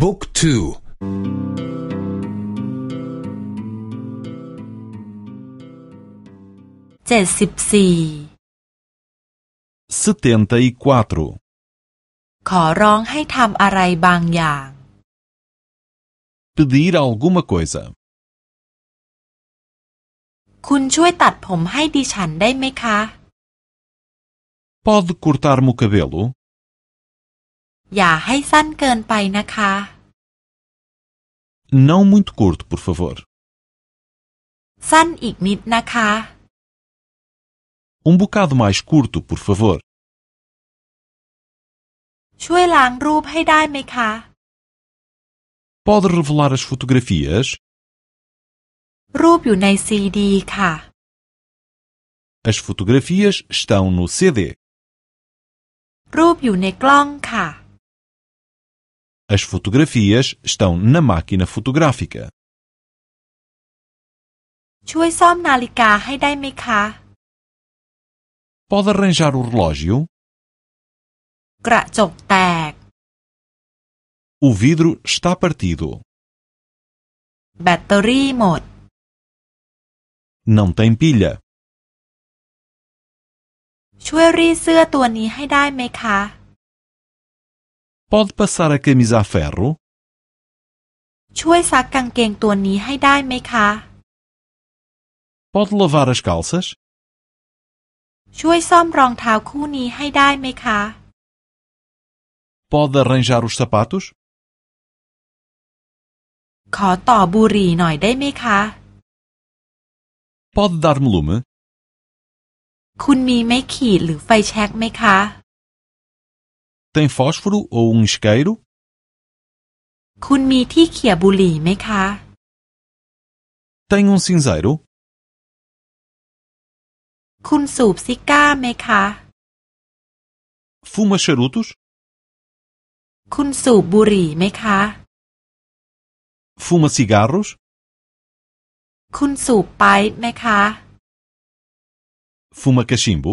บุ๊กทูเจ็ดสิบสี่ setenta e quatro, ขอร้องให้ทำอะไรบางอย่าง pedir alguma coisa. คุณช่วยตัดผมให้ดิฉันได้ไหมคะ Pode cortar-me o cabelo? อย่าให้สั้นเกินไปนะคะ Não muito curto, por favor. สั้นอีกนิดนะคะ Um bocado mais curto, por favor. ช่วยล้างรูปให้ได้ไหมคะ Pode revelar as fotografias? รูปอยู่ในซีดีค่ะ As fotografias estão no CD. รูปอยู่ในกล้องค่ะ As fotografias estão na máquina fotográfica. ช่วยซ่อมนาฬิกาให้ได้ไหมคะ Pode arranjar o relógio? กระจกแตก O vidro está partido. แบตเตอรี่หมด Não tem pilha. ช่วยรีดเสื้อตัวนี้ให้ได้ไหมคะ Pode passar a camisa a ferro? ช่วยซักกางเกงตัวนี้ให้ได้ไหมคะ Pode lavar as calças? ช่วยซ่อมรองเท้าคู่นี้ให้ได้ไหมคะ Pode arranjar os sapatos? ขอต่อบุหรี่หน่อยได้ไหมคะ Pode dar-me lume? คุณมีไม้ขีดหรือไฟแช็กไหมคะ Tem fósforo ou um isqueiro? คุณมีที่เขี่ยบุหรี่ไหมคะ Tem um cinzeiro? คุณสูบซิก้าไหมคะ Fuma charutos? คุณสูบบุหรี่ไหมคะ Fuma cigarros? คุณสูบไปป์ไหมคะ Fuma cachimbo?